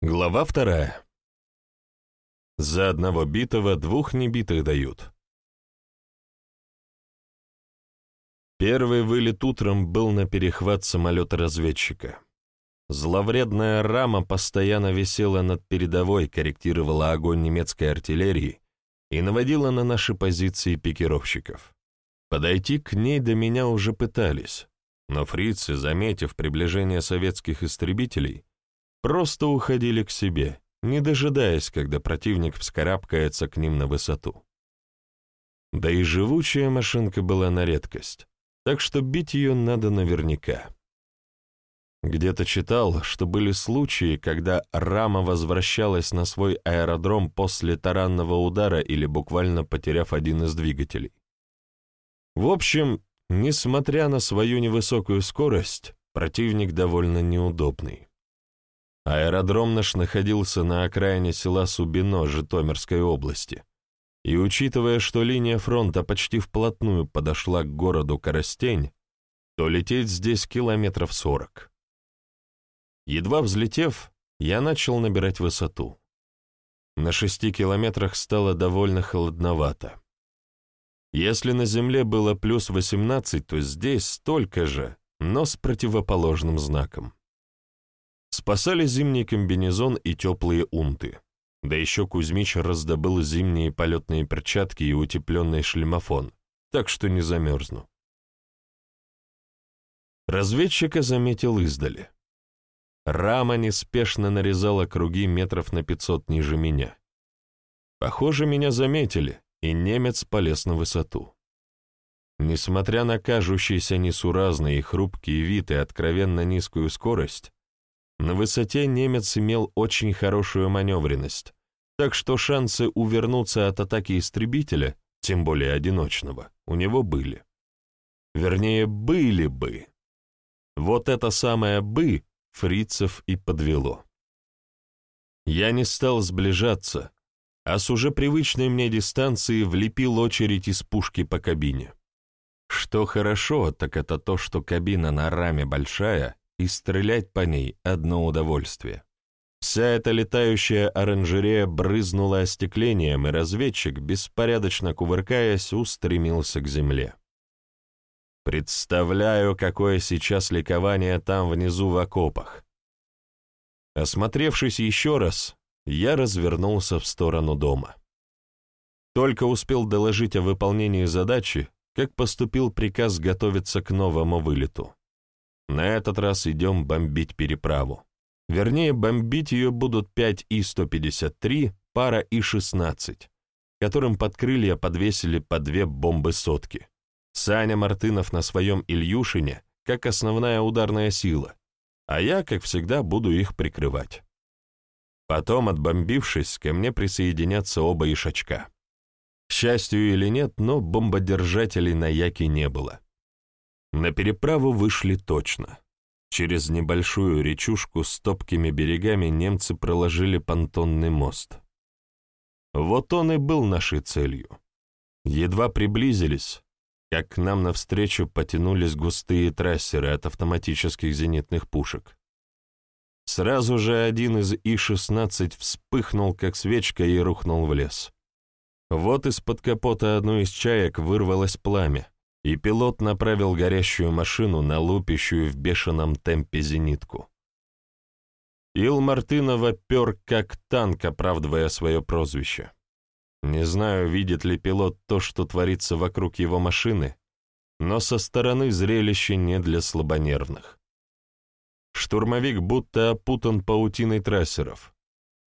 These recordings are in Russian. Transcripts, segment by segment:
Глава вторая. За одного битого двух небитых дают. Первый вылет утром был на перехват самолета-разведчика. Зловредная рама постоянно висела над передовой, корректировала огонь немецкой артиллерии и наводила на наши позиции пикировщиков. Подойти к ней до меня уже пытались, но фрицы, заметив приближение советских истребителей, просто уходили к себе, не дожидаясь, когда противник вскарабкается к ним на высоту. Да и живучая машинка была на редкость, так что бить ее надо наверняка. Где-то читал, что были случаи, когда рама возвращалась на свой аэродром после таранного удара или буквально потеряв один из двигателей. В общем, несмотря на свою невысокую скорость, противник довольно неудобный. Аэродром наш находился на окраине села Субино Житомирской области, и учитывая, что линия фронта почти вплотную подошла к городу Коростень, то лететь здесь километров сорок. Едва взлетев, я начал набирать высоту. На шести километрах стало довольно холодновато. Если на Земле было плюс 18, то здесь столько же, но с противоположным знаком. Спасали зимний комбинезон и теплые унты. Да еще Кузьмич раздобыл зимние полетные перчатки и утепленный шлемофон, так что не замерзну. Разведчика заметил издали. Рама неспешно нарезала круги метров на пятьсот ниже меня. Похоже, меня заметили, и немец полез на высоту. Несмотря на кажущийся несуразный и хрупкий вид и откровенно низкую скорость, на высоте немец имел очень хорошую маневренность, так что шансы увернуться от атаки истребителя, тем более одиночного, у него были. Вернее, были бы. Вот это самое «бы» фрицев и подвело. Я не стал сближаться, а с уже привычной мне дистанции влепил очередь из пушки по кабине. Что хорошо, так это то, что кабина на раме большая, и стрелять по ней — одно удовольствие. Вся эта летающая оранжерея брызнула остеклением, и разведчик, беспорядочно кувыркаясь, устремился к земле. Представляю, какое сейчас ликование там внизу в окопах. Осмотревшись еще раз, я развернулся в сторону дома. Только успел доложить о выполнении задачи, как поступил приказ готовиться к новому вылету. На этот раз идем бомбить переправу. Вернее, бомбить ее будут 5 И-153, пара И-16, которым под крылья подвесили по две бомбы сотки. Саня Мартынов на своем Ильюшине, как основная ударная сила, а я, как всегда, буду их прикрывать. Потом, отбомбившись, ко мне присоединятся оба ишачка. К счастью или нет, но бомбодержателей на Яке не было. На переправу вышли точно. Через небольшую речушку с топкими берегами немцы проложили понтонный мост. Вот он и был нашей целью. Едва приблизились, как к нам навстречу потянулись густые трассеры от автоматических зенитных пушек. Сразу же один из И-16 вспыхнул, как свечка, и рухнул в лес. Вот из-под капота одной из чаек вырвалось пламя, и пилот направил горящую машину на лупящую в бешеном темпе зенитку. Ил Мартынова пер как танк, оправдывая свое прозвище. Не знаю, видит ли пилот то, что творится вокруг его машины, но со стороны зрелище не для слабонервных. Штурмовик будто опутан паутиной трассеров.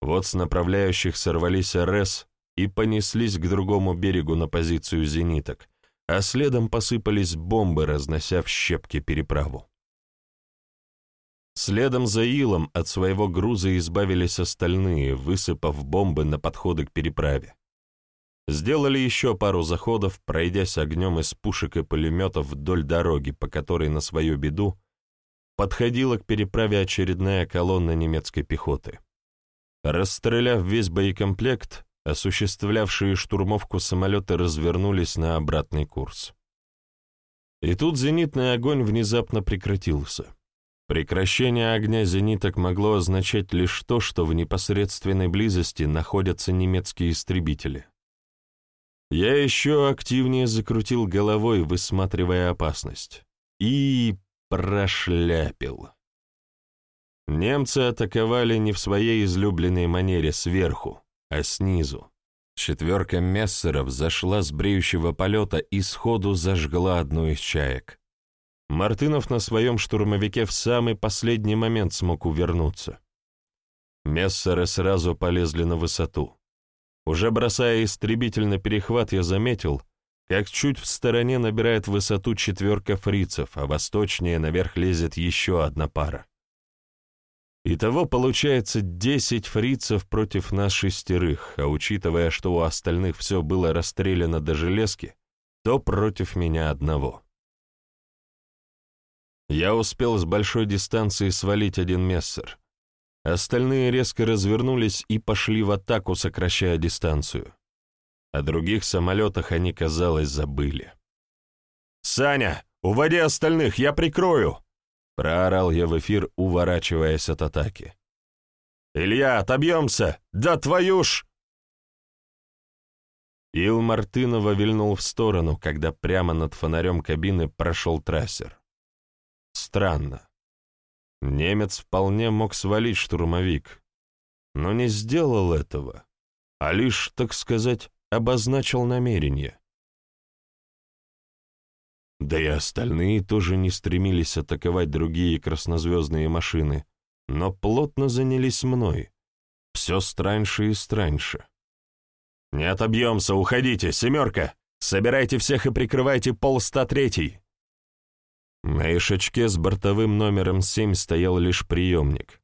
Вот с направляющих сорвались РС и понеслись к другому берегу на позицию зениток, а следом посыпались бомбы, разнося в щепки переправу. Следом за Илом от своего груза избавились остальные, высыпав бомбы на подходы к переправе. Сделали еще пару заходов, пройдясь огнем из пушек и пулеметов вдоль дороги, по которой на свою беду подходила к переправе очередная колонна немецкой пехоты. Расстреляв весь боекомплект, осуществлявшие штурмовку самолеты развернулись на обратный курс. И тут зенитный огонь внезапно прекратился. Прекращение огня зениток могло означать лишь то, что в непосредственной близости находятся немецкие истребители. Я еще активнее закрутил головой, высматривая опасность. И прошляпил. Немцы атаковали не в своей излюбленной манере сверху, а снизу. Четверка мессеров зашла с бреющего полета и сходу зажгла одну из чаек. Мартынов на своем штурмовике в самый последний момент смог увернуться. Мессеры сразу полезли на высоту. Уже бросая истребитель на перехват, я заметил, как чуть в стороне набирает высоту четверка фрицев, а восточнее наверх лезет еще одна пара. Итого получается десять фрицев против нас шестерых, а учитывая, что у остальных все было расстреляно до железки, то против меня одного. Я успел с большой дистанции свалить один мессер, Остальные резко развернулись и пошли в атаку, сокращая дистанцию. О других самолетах они, казалось, забыли. «Саня, уводи остальных, я прикрою!» Проорал я в эфир, уворачиваясь от атаки. «Илья, отобьемся! Да твою ж!» Ил Мартынова вильнул в сторону, когда прямо над фонарем кабины прошел трассер. Странно. Немец вполне мог свалить штурмовик, но не сделал этого, а лишь, так сказать, обозначил намерение. Да и остальные тоже не стремились атаковать другие краснозвездные машины, но плотно занялись мной. Все страньше и страньше. «Не отобьемся, уходите, семерка! Собирайте всех и прикрывайте пол 103-й!» На ишачке с бортовым номером 7 стоял лишь приемник,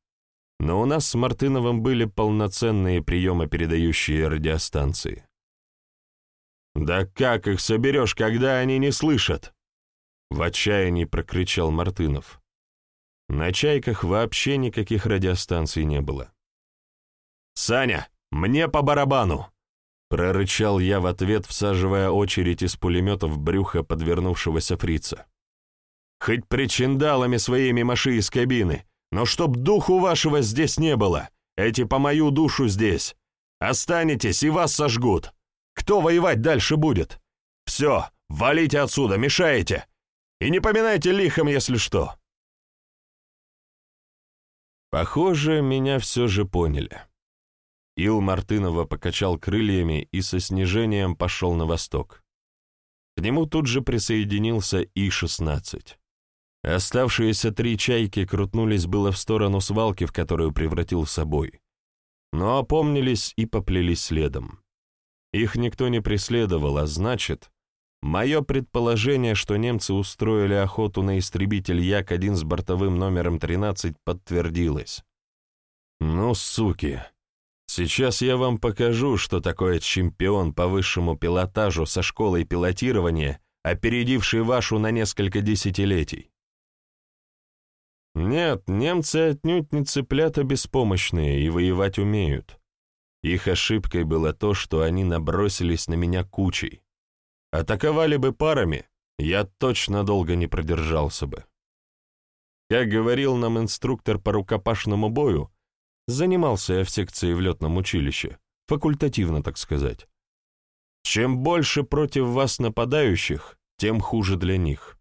но у нас с Мартыновым были полноценные приемопередающие радиостанции. «Да как их соберешь, когда они не слышат?» В отчаянии прокричал Мартынов. На «Чайках» вообще никаких радиостанций не было. «Саня, мне по барабану!» Прорычал я в ответ, всаживая очередь из пулемета в брюхо подвернувшегося фрица. Хоть причиндалами своими маши из кабины, но чтоб духу вашего здесь не было, эти по мою душу здесь. Останетесь, и вас сожгут. Кто воевать дальше будет? Все, валите отсюда, мешаете. И не поминайте лихом, если что. Похоже, меня все же поняли. Ил Мартынова покачал крыльями и со снижением пошел на восток. К нему тут же присоединился И-16. Оставшиеся три чайки крутнулись было в сторону свалки, в которую превратил собой, но опомнились и поплелись следом. Их никто не преследовал, а значит, мое предположение, что немцы устроили охоту на истребитель Як-1 с бортовым номером 13, подтвердилось. «Ну, суки, сейчас я вам покажу, что такое чемпион по высшему пилотажу со школой пилотирования, опередивший вашу на несколько десятилетий. Нет, немцы отнюдь не цыплята беспомощные и воевать умеют. Их ошибкой было то, что они набросились на меня кучей. Атаковали бы парами, я точно долго не продержался бы. Как говорил нам инструктор по рукопашному бою, занимался я в секции в летном училище, факультативно, так сказать. Чем больше против вас нападающих, тем хуже для них.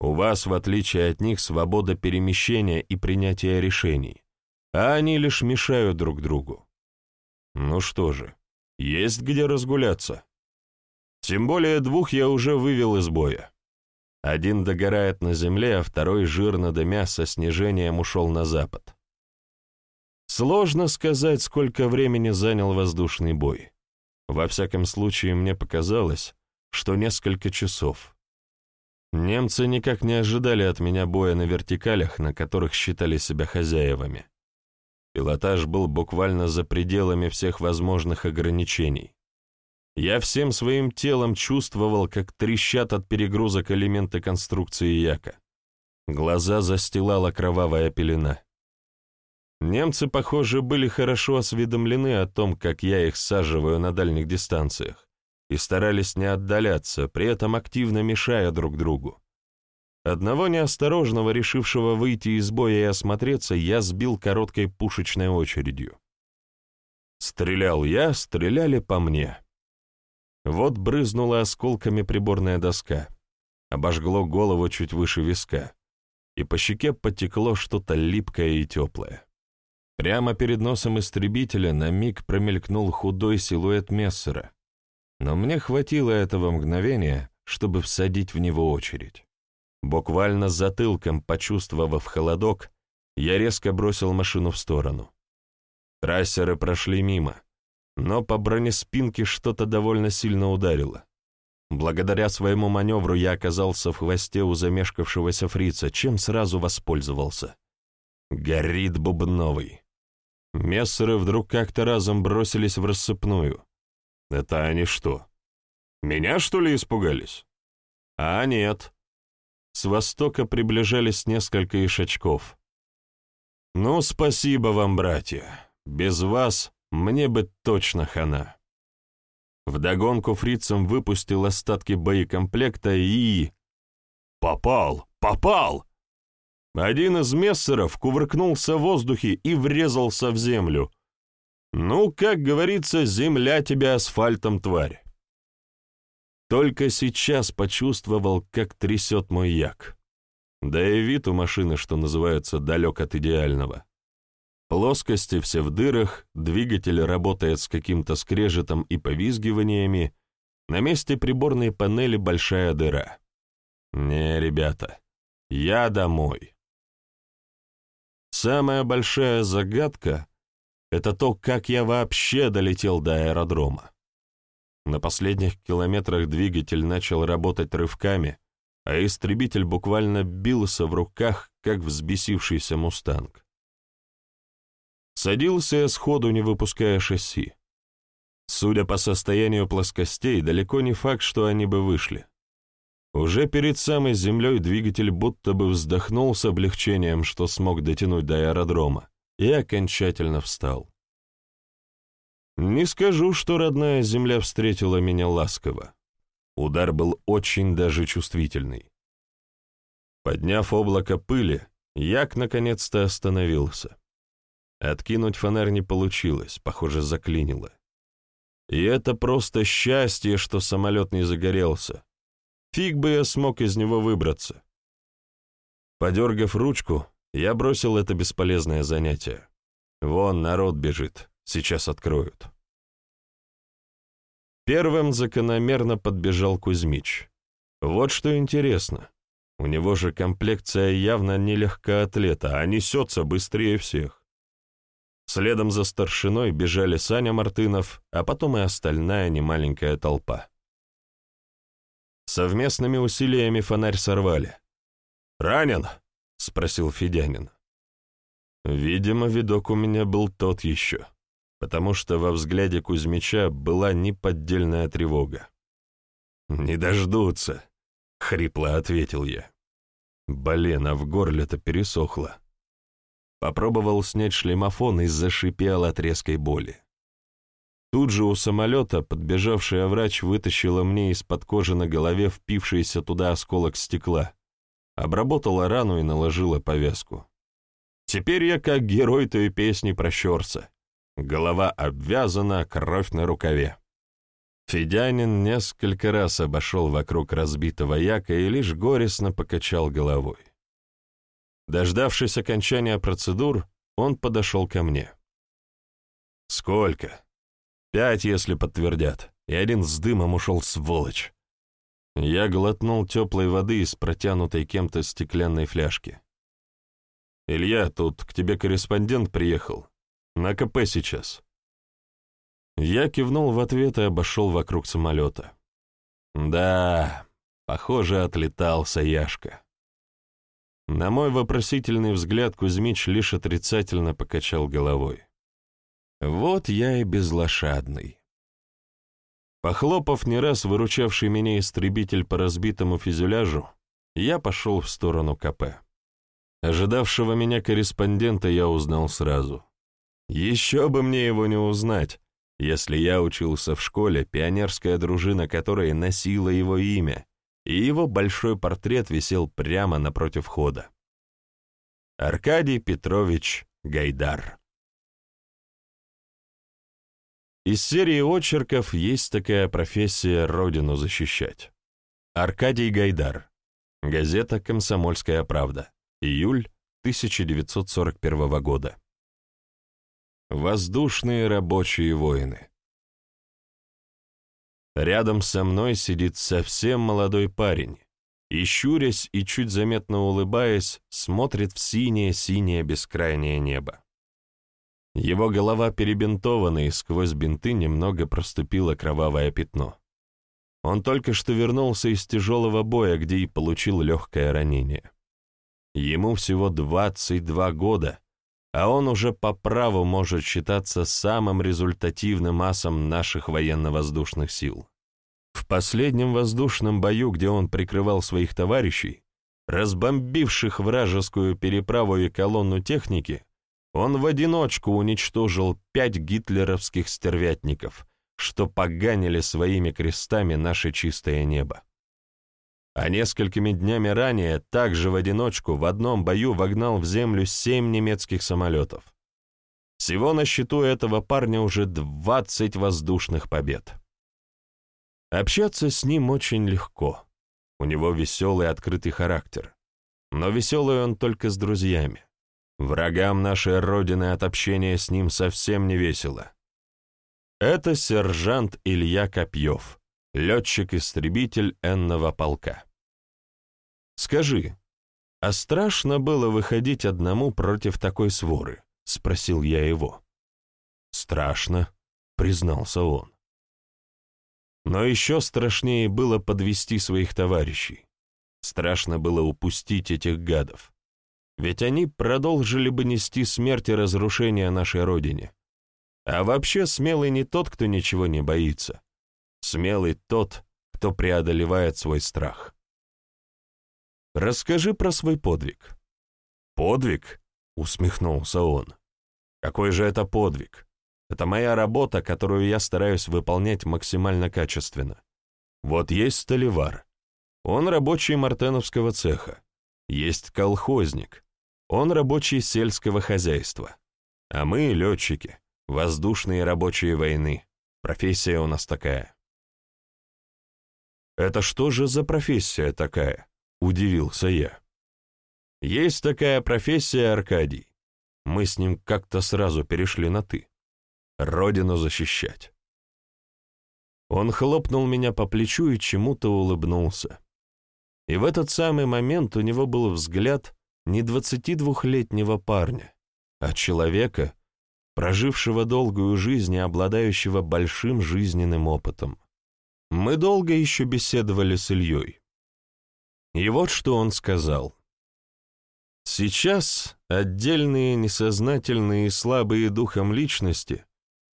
У вас, в отличие от них, свобода перемещения и принятия решений, а они лишь мешают друг другу. Ну что же, есть где разгуляться. Тем более двух я уже вывел из боя. Один догорает на земле, а второй, жирно дымя, со снижением ушел на запад. Сложно сказать, сколько времени занял воздушный бой. Во всяком случае, мне показалось, что несколько часов. Немцы никак не ожидали от меня боя на вертикалях, на которых считали себя хозяевами. Пилотаж был буквально за пределами всех возможных ограничений. Я всем своим телом чувствовал, как трещат от перегрузок элементы конструкции Яка. Глаза застилала кровавая пелена. Немцы, похоже, были хорошо осведомлены о том, как я их саживаю на дальних дистанциях и старались не отдаляться, при этом активно мешая друг другу. Одного неосторожного, решившего выйти из боя и осмотреться, я сбил короткой пушечной очередью. Стрелял я, стреляли по мне. Вот брызнула осколками приборная доска, обожгло голову чуть выше виска, и по щеке потекло что-то липкое и теплое. Прямо перед носом истребителя на миг промелькнул худой силуэт Мессера, но мне хватило этого мгновения, чтобы всадить в него очередь. Буквально затылком почувствовав холодок, я резко бросил машину в сторону. Трассеры прошли мимо, но по бронеспинке что-то довольно сильно ударило. Благодаря своему маневру я оказался в хвосте у замешкавшегося фрица, чем сразу воспользовался. Горит бубновый. Мессеры вдруг как-то разом бросились в рассыпную. Это они что? Меня, что ли, испугались? А нет. С востока приближались несколько ишачков. Ну, спасибо вам, братья. Без вас мне бы точно хана. Вдогонку фрицам выпустил остатки боекомплекта и... Попал! Попал! Один из мессеров кувыркнулся в воздухе и врезался в землю. Ну, как говорится, земля тебя асфальтом, тварь. Только сейчас почувствовал, как трясет мой як. Да и вид у машины, что называется, далек от идеального. Плоскости все в дырах, двигатель работает с каким-то скрежетом и повизгиваниями, на месте приборной панели большая дыра. Не, ребята, я домой. Самая большая загадка — это то, как я вообще долетел до аэродрома. На последних километрах двигатель начал работать рывками, а истребитель буквально бился в руках, как взбесившийся мустанг. Садился я сходу, не выпуская шасси. Судя по состоянию плоскостей, далеко не факт, что они бы вышли. Уже перед самой землей двигатель будто бы вздохнул с облегчением, что смог дотянуть до аэродрома, и окончательно встал. Не скажу, что родная земля встретила меня ласково. Удар был очень даже чувствительный. Подняв облако пыли, Як наконец-то остановился. Откинуть фонарь не получилось, похоже, заклинило. И это просто счастье, что самолет не загорелся. Фиг бы я смог из него выбраться. Подергав ручку, я бросил это бесполезное занятие. Вон народ бежит, сейчас откроют. Первым закономерно подбежал Кузьмич. Вот что интересно. У него же комплекция явно не легкоатлета, а несется быстрее всех. Следом за старшиной бежали Саня Мартынов, а потом и остальная немаленькая толпа. Совместными усилиями фонарь сорвали. «Ранен?» — спросил Федянин. Видимо, видок у меня был тот еще, потому что во взгляде Кузьмича была неподдельная тревога. «Не дождутся», — хрипло ответил я. Блин, а в горле-то пересохло. Попробовал снять шлемофон и зашипел от резкой боли. Тут же у самолета подбежавшая врач вытащила мне из-под кожи на голове впившийся туда осколок стекла, обработала рану и наложила повязку. Теперь я как герой той песни про щерца. Голова обвязана, кровь на рукаве. Федянин несколько раз обошел вокруг разбитого яка и лишь горестно покачал головой. Дождавшись окончания процедур, он подошел ко мне. «Сколько?» «Пять, если подтвердят. И один с дымом ушел, сволочь». Я глотнул теплой воды из протянутой кем-то стеклянной фляжки. «Илья, тут к тебе корреспондент приехал. На КП сейчас». Я кивнул в ответ и обошел вокруг самолета. «Да, похоже, отлетался Яшка». На мой вопросительный взгляд Кузьмич лишь отрицательно покачал головой. Вот я и безлошадный. Похлопав не раз выручавший меня истребитель по разбитому фюзеляжу, я пошел в сторону КП. Ожидавшего меня корреспондента я узнал сразу. Еще бы мне его не узнать, если я учился в школе, пионерская дружина которой носила его имя, и его большой портрет висел прямо напротив входа. Аркадий Петрович Гайдар. Из серии очерков есть такая профессия «Родину защищать». Аркадий Гайдар. Газета «Комсомольская правда». Июль 1941 года. Воздушные рабочие воины. Рядом со мной сидит совсем молодой парень, и, щурясь и чуть заметно улыбаясь, смотрит в синее-синее бескрайнее небо. Его голова перебинтована, и сквозь бинты немного проступило кровавое пятно. Он только что вернулся из тяжелого боя, где и получил легкое ранение. Ему всего 22 года, а он уже по праву может считаться самым результативным асом наших военно-воздушных сил. В последнем воздушном бою, где он прикрывал своих товарищей, разбомбивших вражескую переправу и колонну техники, он в одиночку уничтожил пять гитлеровских стервятников, что поганили своими крестами наше чистое небо. А несколькими днями ранее также в одиночку в одном бою вогнал в землю семь немецких самолетов. Всего на счету этого парня уже 20 воздушных побед. Общаться с ним очень легко. У него веселый открытый характер. Но веселый он только с друзьями. Врагам нашей Родины от общения с ним совсем не весело. Это сержант Илья Копьев, летчик-истребитель энного полка. «Скажи, а страшно было выходить одному против такой своры?» — спросил я его. «Страшно», — признался он. Но еще страшнее было подвести своих товарищей. Страшно было упустить этих гадов. Ведь они продолжили бы нести смерть и разрушение нашей Родине. А вообще смелый не тот, кто ничего не боится. Смелый тот, кто преодолевает свой страх. Расскажи про свой подвиг. Подвиг? Усмехнулся он. Какой же это подвиг? Это моя работа, которую я стараюсь выполнять максимально качественно. Вот есть столевар. Он рабочий мартеновского цеха. Есть колхозник. Он рабочий сельского хозяйства. А мы, летчики, воздушные рабочие войны. Профессия у нас такая. «Это что же за профессия такая?» — удивился я. «Есть такая профессия, Аркадий. Мы с ним как-то сразу перешли на «ты». Родину защищать». Он хлопнул меня по плечу и чему-то улыбнулся. И в этот самый момент у него был взгляд не двадцатидвухлетнего парня, а человека, прожившего долгую жизнь и обладающего большим жизненным опытом. Мы долго еще беседовали с Ильей. И вот что он сказал. Сейчас отдельные несознательные и слабые духом личности,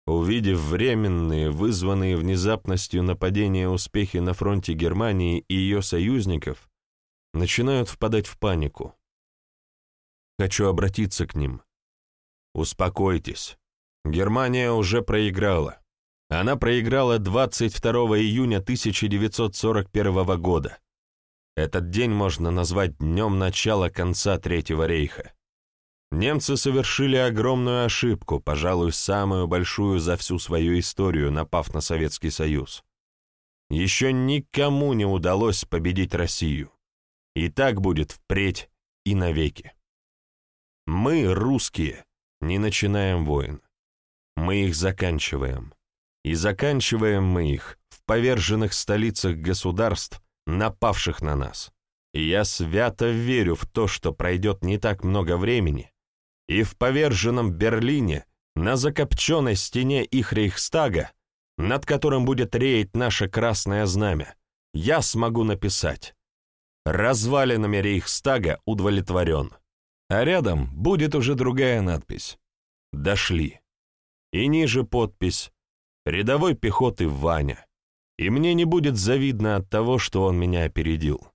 увидев временные, вызванные внезапностью нападения успехи на фронте Германии и ее союзников, начинают впадать в панику. Хочу обратиться к ним. Успокойтесь. Германия уже проиграла. Она проиграла 22 июня 1941 года. Этот день можно назвать днем начала конца Третьего рейха. Немцы совершили огромную ошибку, пожалуй, самую большую за всю свою историю, напав на Советский Союз. Еще никому не удалось победить Россию. И так будет впредь и навеки. Мы, русские, не начинаем войн. Мы их заканчиваем. И заканчиваем мы их в поверженных столицах государств, напавших на нас. И я свято верю в то, что пройдет не так много времени, и в поверженном Берлине, на закопченной стене их Рейхстага, над которым будет реять наше красное знамя, я смогу написать «Развалинами Рейхстага удовлетворен». А рядом будет уже другая надпись. «Дошли». И ниже подпись «Рядовой пехоты Ваня». И мне не будет завидно от того, что он меня опередил.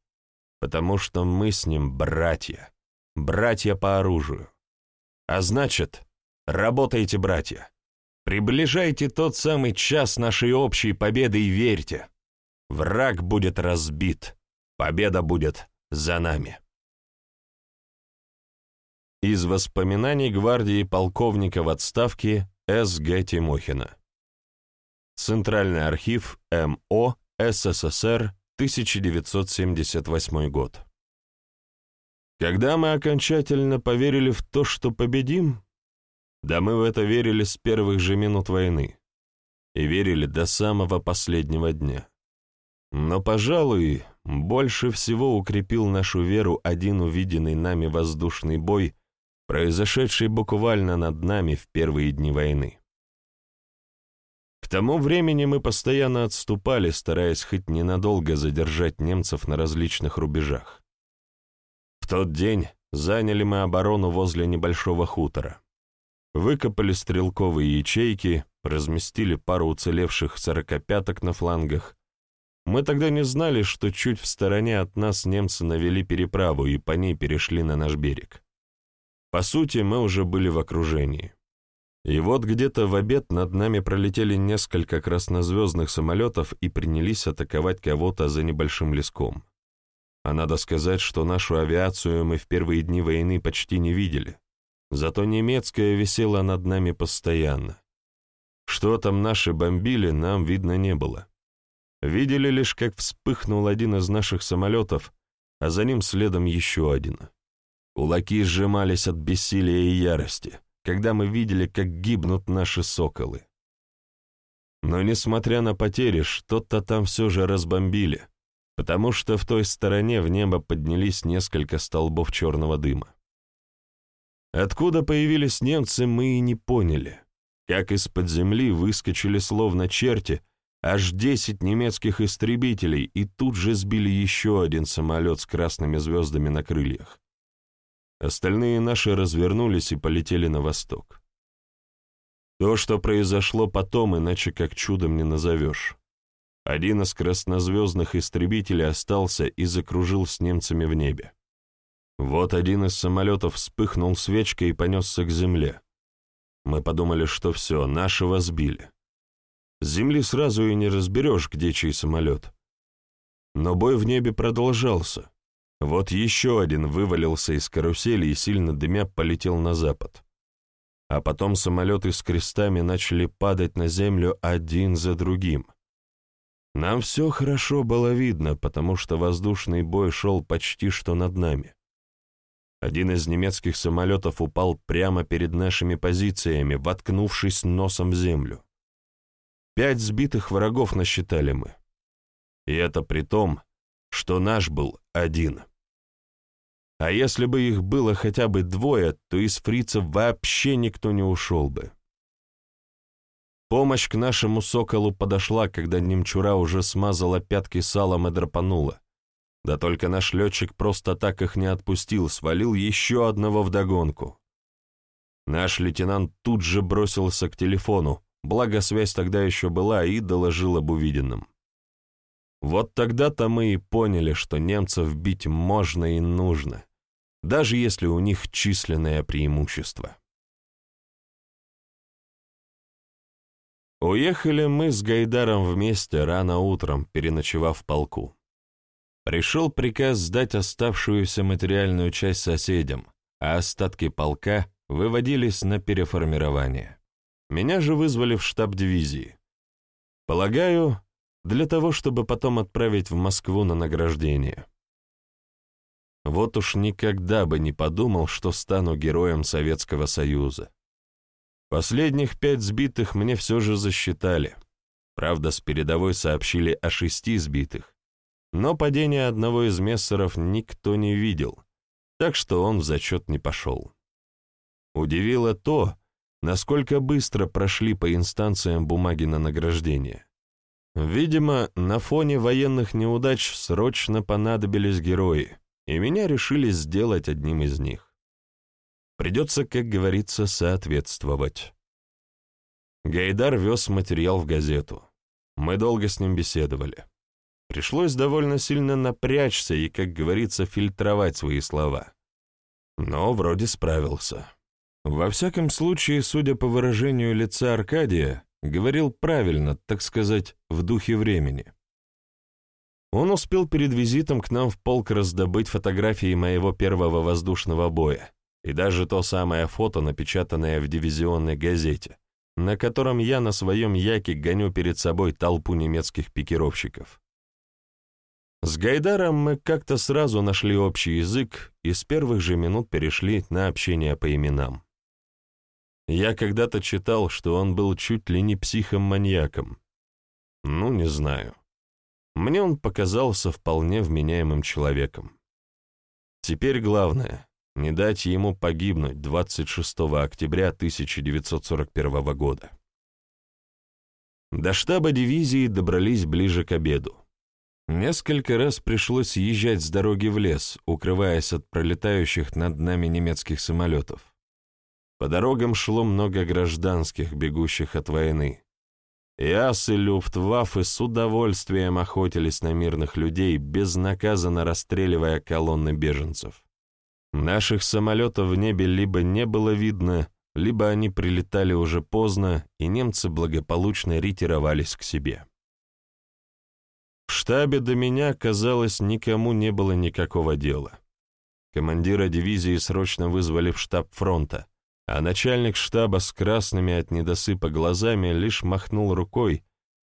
Потому что мы с ним братья. Братья по оружию. А значит, работайте, братья. Приближайте тот самый час нашей общей победы и верьте. Враг будет разбит. Победа будет за нами. Из воспоминаний гвардии полковника в отставке С. Г. Тимохина. Центральный архив МО СССР 1978 год. Когда мы окончательно поверили в то, что победим, да мы в это верили с первых же минут войны и верили до самого последнего дня. Но, пожалуй, больше всего укрепил нашу веру один увиденный нами воздушный бой, произошедший буквально над нами в первые дни войны. К тому времени мы постоянно отступали, стараясь хоть ненадолго задержать немцев на различных рубежах. В тот день заняли мы оборону возле небольшого хутора. Выкопали стрелковые ячейки, разместили пару уцелевших сорокопяток на флангах. Мы тогда не знали, что чуть в стороне от нас немцы навели переправу и по ней перешли на наш берег. По сути, мы уже были в окружении. И вот где-то в обед над нами пролетели несколько краснозвездных самолетов и принялись атаковать кого-то за небольшим леском. А надо сказать, что нашу авиацию мы в первые дни войны почти не видели. Зато немецкая висела над нами постоянно. Что там наши бомбили, нам видно не было. Видели лишь, как вспыхнул один из наших самолетов, а за ним следом еще один. Кулаки сжимались от бессилия и ярости когда мы видели, как гибнут наши соколы. Но, несмотря на потери, что-то там все же разбомбили, потому что в той стороне в небо поднялись несколько столбов черного дыма. Откуда появились немцы, мы и не поняли. Как из-под земли выскочили словно черти, аж десять немецких истребителей, и тут же сбили еще один самолет с красными звездами на крыльях. Остальные наши развернулись и полетели на восток. То, что произошло потом, иначе как чудом не назовешь. Один из краснозвездных истребителей остался и закружил с немцами в небе. Вот один из самолетов вспыхнул свечкой и понесся к земле. Мы подумали, что все, нашего сбили. С земли сразу и не разберешь, где чей самолет. Но бой в небе продолжался. Вот еще один вывалился из карусели и, сильно дымя, полетел на запад. А потом самолеты с крестами начали падать на землю один за другим. Нам все хорошо было видно, потому что воздушный бой шел почти что над нами. Один из немецких самолетов упал прямо перед нашими позициями, воткнувшись носом в землю. Пять сбитых врагов насчитали мы. И это при том, что наш был один. А если бы их было хотя бы двое, то из фрицев вообще никто не ушел бы. Помощь к нашему соколу подошла, когда немчура уже смазала пятки салом и драпанула. Да только наш летчик просто так их не отпустил, свалил еще одного вдогонку. Наш лейтенант тут же бросился к телефону, благо связь тогда еще была, и доложил об увиденном. Вот тогда-то мы и поняли, что немцев бить можно и нужно, даже если у них численное преимущество. Уехали мы с Гайдаром вместе рано утром, переночевав в полку. Пришел приказ сдать оставшуюся материальную часть соседям, а остатки полка выводились на переформирование. Меня же вызвали в штаб дивизии. Полагаю, для того, чтобы потом отправить в Москву на награждение. Вот уж никогда бы не подумал, что стану героем Советского Союза. Последних пять сбитых мне все же засчитали. Правда, с передовой сообщили о шести сбитых. Но падение одного из мессеров никто не видел, так что он в зачет не пошел. Удивило то, насколько быстро прошли по инстанциям бумаги на награждение. Видимо, на фоне военных неудач срочно понадобились герои, и меня решили сделать одним из них. Придется, как говорится, соответствовать. Гайдар вез материал в газету. Мы долго с ним беседовали. Пришлось довольно сильно напрячься и, как говорится, фильтровать свои слова. Но вроде справился. Во всяком случае, судя по выражению лица Аркадия, Говорил правильно, так сказать, в духе времени. Он успел перед визитом к нам в полк раздобыть фотографии моего первого воздушного боя и даже то самое фото, напечатанное в дивизионной газете, на котором я на своем яке гоню перед собой толпу немецких пикировщиков. С Гайдаром мы как-то сразу нашли общий язык и с первых же минут перешли на общение по именам. Я когда-то читал, что он был чуть ли не психом-маньяком. Ну, не знаю. Мне он показался вполне вменяемым человеком. Теперь главное — не дать ему погибнуть 26 октября 1941 года. До штаба дивизии добрались ближе к обеду. Несколько раз пришлось съезжать с дороги в лес, укрываясь от пролетающих над нами немецких самолетов. По дорогам шло много гражданских, бегущих от войны. И асы Люфтваффе с удовольствием охотились на мирных людей, безнаказанно расстреливая колонны беженцев. Наших самолетов в небе либо не было видно, либо они прилетали уже поздно, и немцы благополучно ретировались к себе. В штабе до меня, казалось, никому не было никакого дела. Командира дивизии срочно вызвали в штаб фронта, а начальник штаба с красными от недосыпа глазами лишь махнул рукой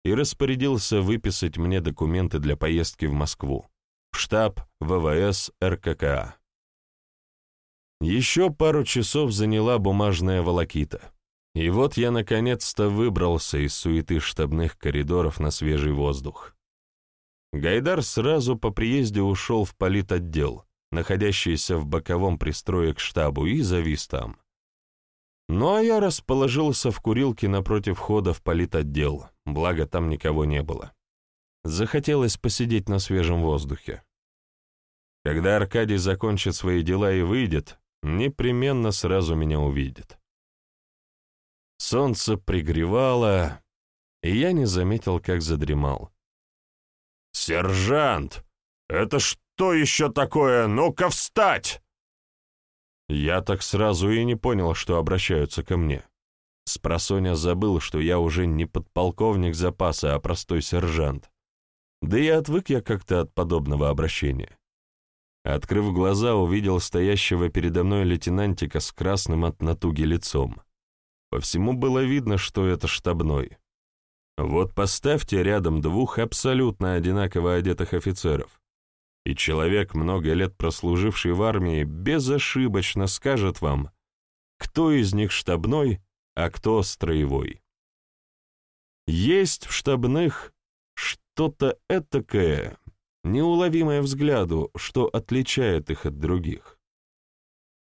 и распорядился выписать мне документы для поездки в Москву, в штаб ВВС РККА. Еще пару часов заняла бумажная волокита, и вот я наконец-то выбрался из суеты штабных коридоров на свежий воздух. Гайдар сразу по приезде ушел в политотдел, находящийся в боковом пристрое к штабу, и завис там. Ну а я расположился в курилке напротив входа в политотдел, благо там никого не было. Захотелось посидеть на свежем воздухе. Когда Аркадий закончит свои дела и выйдет, непременно сразу меня увидит. Солнце пригревало, и я не заметил, как задремал. «Сержант! Это что еще такое? Ну-ка встать!» Я так сразу и не понял, что обращаются ко мне. Спросоня забыл, что я уже не подполковник запаса, а простой сержант. Да и отвык я как-то от подобного обращения. Открыв глаза, увидел стоящего передо мной лейтенантика с красным от натуги лицом. По всему было видно, что это штабной. Вот поставьте рядом двух абсолютно одинаково одетых офицеров и человек, много лет прослуживший в армии, безошибочно скажет вам, кто из них штабной, а кто строевой. Есть в штабных что-то этакое, неуловимое взгляду, что отличает их от других.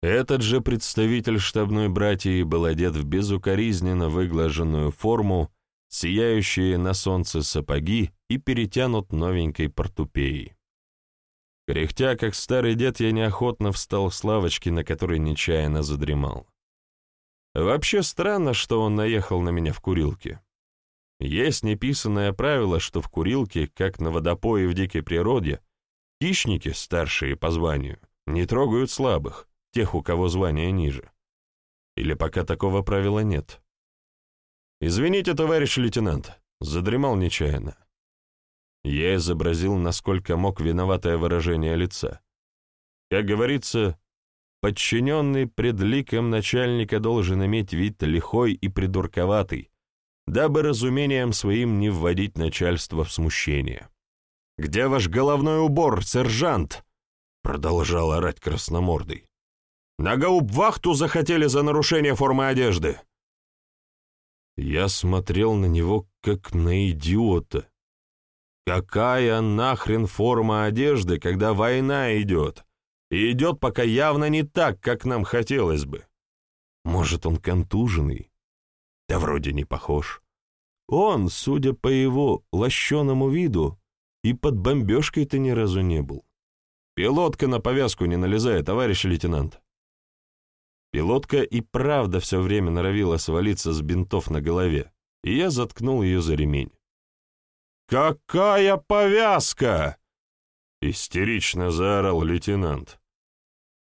Этот же представитель штабной братьи был одет в безукоризненно выглаженную форму, сияющие на солнце сапоги и перетянут новенькой портупеей. Кряхтя, как старый дед, я неохотно встал с лавочки, на которой нечаянно задремал. Вообще странно, что он наехал на меня в курилке. Есть неписанное правило, что в курилке, как на водопое в дикой природе, хищники, старшие по званию, не трогают слабых, тех, у кого звание ниже. Или пока такого правила нет. «Извините, товарищ лейтенант», задремал нечаянно. Я изобразил, насколько мог, виноватое выражение лица. Как говорится, подчиненный пред ликом начальника должен иметь вид лихой и придурковатый, дабы разумением своим не вводить начальство в смущение. «Где ваш головной убор, сержант?» — продолжал орать красномордый. «На гауптвахту захотели за нарушение формы одежды!» Я смотрел на него, как на идиота. Какая нахрен форма одежды, когда война идет? И идет пока явно не так, как нам хотелось бы. Может, он контуженный? Да вроде не похож. Он, судя по его лощеному виду, и под бомбежкой-то ни разу не был. Пилотка на повязку не налезает, товарищ лейтенант. Пилотка и правда все время норовила свалиться с бинтов на голове, и я заткнул ее за ремень. «Какая повязка?» — истерично заорал лейтенант.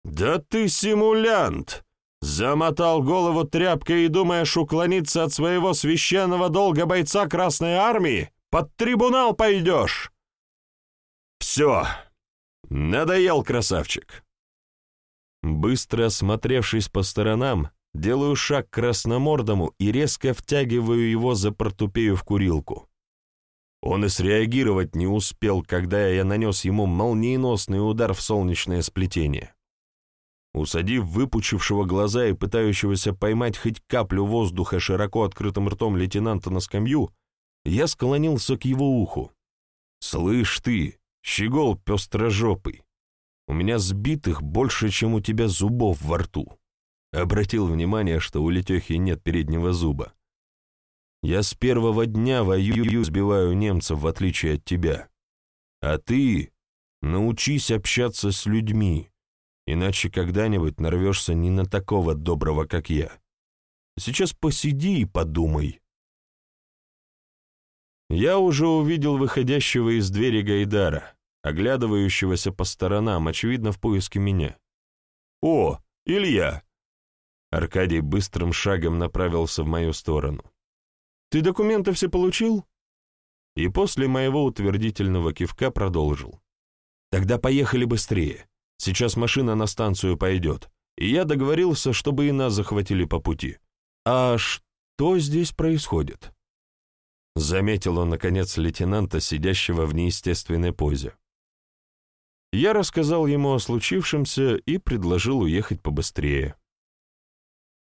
«Да ты симулянт!» Замотал голову тряпкой и думаешь уклониться от своего священного долга бойца Красной Армии? Под трибунал пойдешь!» Все! Надоел, красавчик!» Быстро осмотревшись по сторонам, делаю шаг к красномордому и резко втягиваю его за портупею в курилку. Он и среагировать не успел, когда я нанес ему молниеносный удар в солнечное сплетение. Усадив выпучившего глаза и пытающегося поймать хоть каплю воздуха широко открытым ртом лейтенанта на скамью, я склонился к его уху. «Слышь ты, щегол пестрожопый, у меня сбитых больше, чем у тебя зубов во рту». Обратил внимание, что у Летехи нет переднего зуба. Я с первого дня воюю, сбиваю немцев, в отличие от тебя. А ты научись общаться с людьми, иначе когда-нибудь нарвешься не на такого доброго, как я. Сейчас посиди и подумай. Я уже увидел выходящего из двери Гайдара, оглядывающегося по сторонам, очевидно, в поиске меня. «О, Илья!» Аркадий быстрым шагом направился в мою сторону. Ты документы все получил?» И после моего утвердительного кивка продолжил. «Тогда поехали быстрее. Сейчас машина на станцию пойдет, и я договорился, чтобы и нас захватили по пути. А что здесь происходит?» Заметил он, наконец, лейтенанта, сидящего в неестественной позе. Я рассказал ему о случившемся и предложил уехать побыстрее.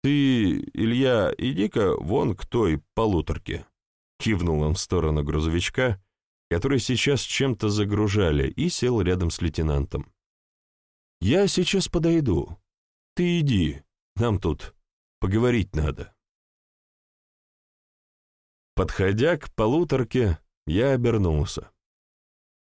«Ты, Илья, иди-ка вон к той полуторке», — кивнул он в сторону грузовичка, который сейчас чем-то загружали, и сел рядом с лейтенантом. «Я сейчас подойду. Ты иди, нам тут поговорить надо». Подходя к полуторке, я обернулся.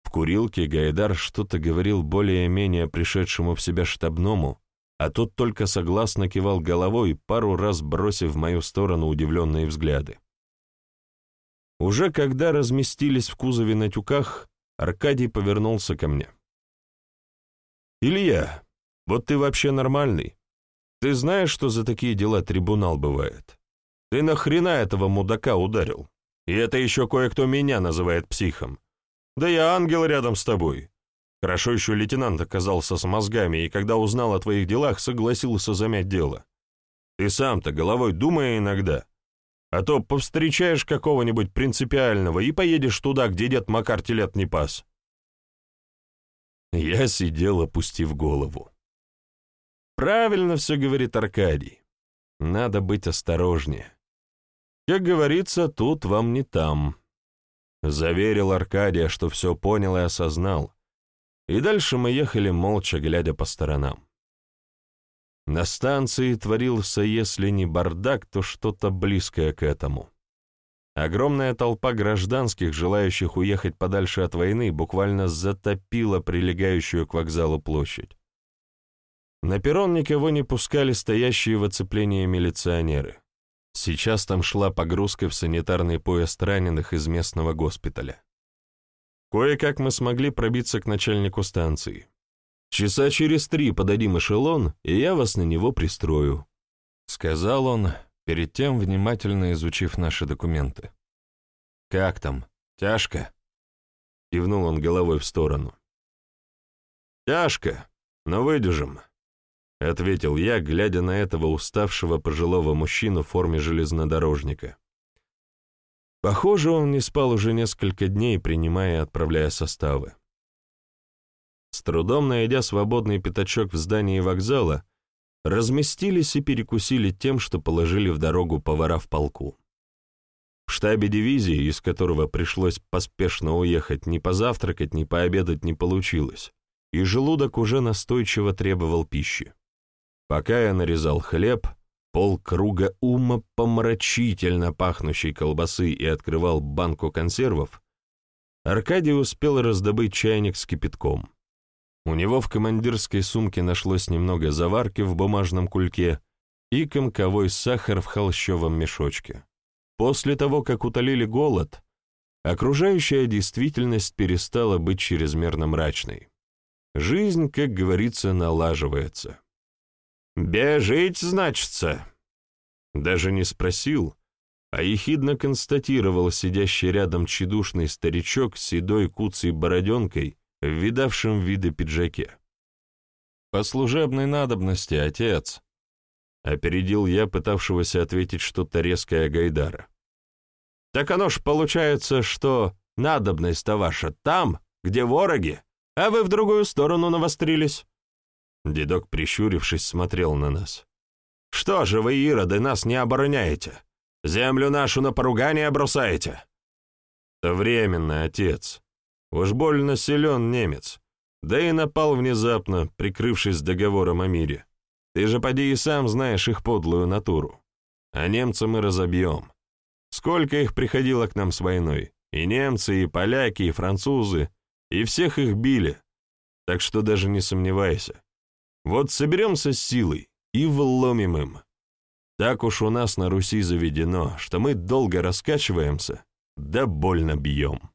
В курилке Гайдар что-то говорил более-менее пришедшему в себя штабному, а тот только согласно кивал головой, пару раз бросив в мою сторону удивленные взгляды. Уже когда разместились в кузове на тюках, Аркадий повернулся ко мне. «Илья, вот ты вообще нормальный? Ты знаешь, что за такие дела трибунал бывает? Ты нахрена этого мудака ударил? И это еще кое-кто меня называет психом. Да я ангел рядом с тобой. Хорошо еще лейтенант оказался с мозгами, и когда узнал о твоих делах, согласился замять дело. Ты сам-то головой думай иногда. А то повстречаешь какого-нибудь принципиального и поедешь туда, где дед Макар телет не пас. Я сидел, опустив голову. Правильно все говорит Аркадий. Надо быть осторожнее. Как говорится, тут вам не там. Заверил Аркадия, что все понял и осознал, и дальше мы ехали молча, глядя по сторонам. На станции творился, если не бардак, то что-то близкое к этому. Огромная толпа гражданских, желающих уехать подальше от войны, буквально затопила прилегающую к вокзалу площадь. На перрон никого не пускали стоящие в оцеплении милиционеры. Сейчас там шла погрузка в санитарный поезд раненых из местного госпиталя. Кое-как мы смогли пробиться к начальнику станции. Часа через три подадим эшелон, и я вас на него пристрою», — сказал он, перед тем внимательно изучив наши документы. «Как там? Тяжко?» — кивнул он головой в сторону. «Тяжко, но выдержим», — ответил я, глядя на этого уставшего пожилого мужчину в форме железнодорожника. Похоже, он не спал уже несколько дней, принимая и отправляя составы. С трудом найдя свободный пятачок в здании вокзала, разместились и перекусили тем, что положили в дорогу повара в полку. В штабе дивизии, из которого пришлось поспешно уехать, ни позавтракать, ни пообедать не получилось, и желудок уже настойчиво требовал пищи. Пока я нарезал хлеб, полкруга ума помрачительно пахнущей колбасы и открывал банку консервов, Аркадий успел раздобыть чайник с кипятком. У него в командирской сумке нашлось немного заварки в бумажном кульке и комковой сахар в холщовом мешочке. После того, как утолили голод, окружающая действительность перестала быть чрезмерно мрачной. Жизнь, как говорится, налаживается. «Бежить, значится?» Даже не спросил, а ехидно констатировал сидящий рядом тщедушный старичок с седой куцей бороденкой в видавшем виды пиджаке. «По служебной надобности, отец», — опередил я пытавшегося ответить что-то резкое Гайдара. «Так оно ж получается, что надобность-то ваша там, где вороги, а вы в другую сторону навострились». Дедок, прищурившись, смотрел на нас. «Что же вы, ироды, нас не обороняете? Землю нашу на поругание бросаете?» «Это временно, отец. Уж больно силен немец. Да и напал внезапно, прикрывшись договором о мире. Ты же поди и сам знаешь их подлую натуру. А немца мы разобьем. Сколько их приходило к нам с войной? И немцы, и поляки, и французы. И всех их били. Так что даже не сомневайся. Вот соберемся с силой и вломим им. Так уж у нас на Руси заведено, что мы долго раскачиваемся, да больно бьем.